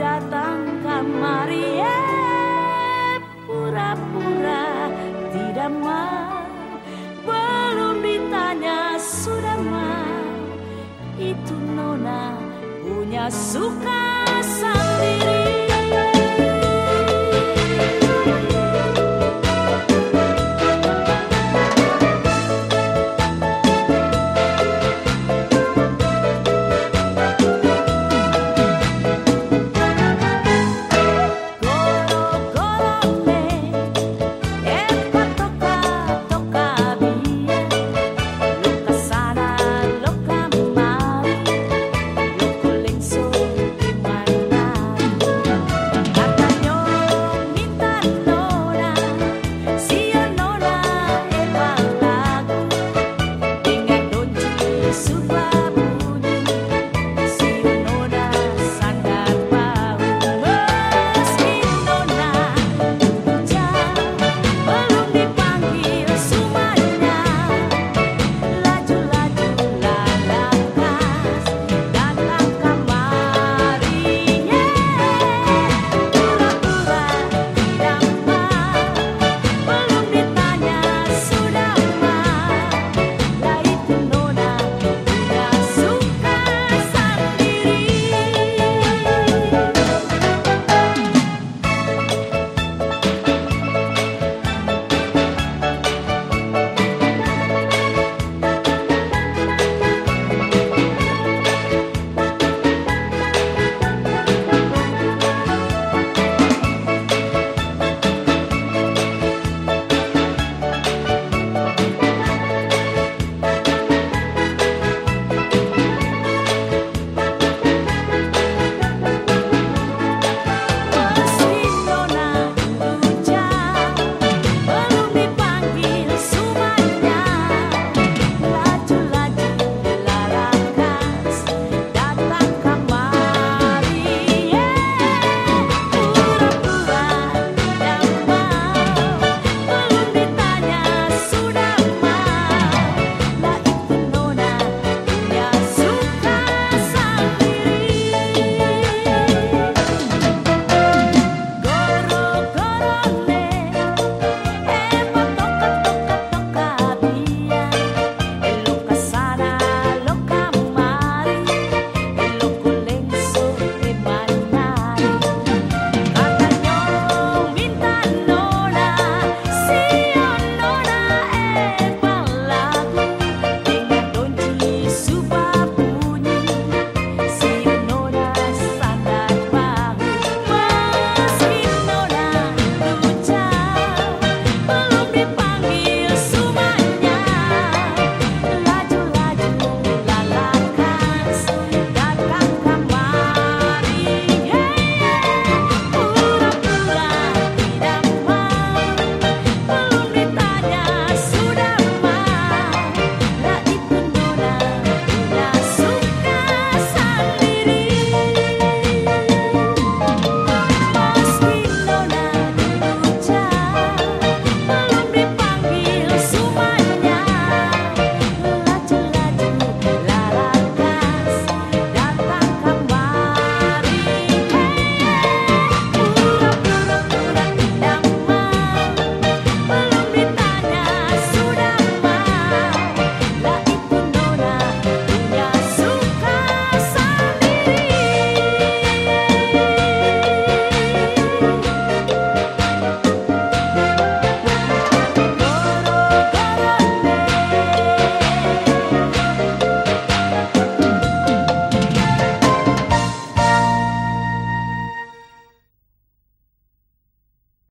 datangkan Maria. Pura-pura tidak mau. Belum ditanya sudah mau? Itu nona punya suka sendiri.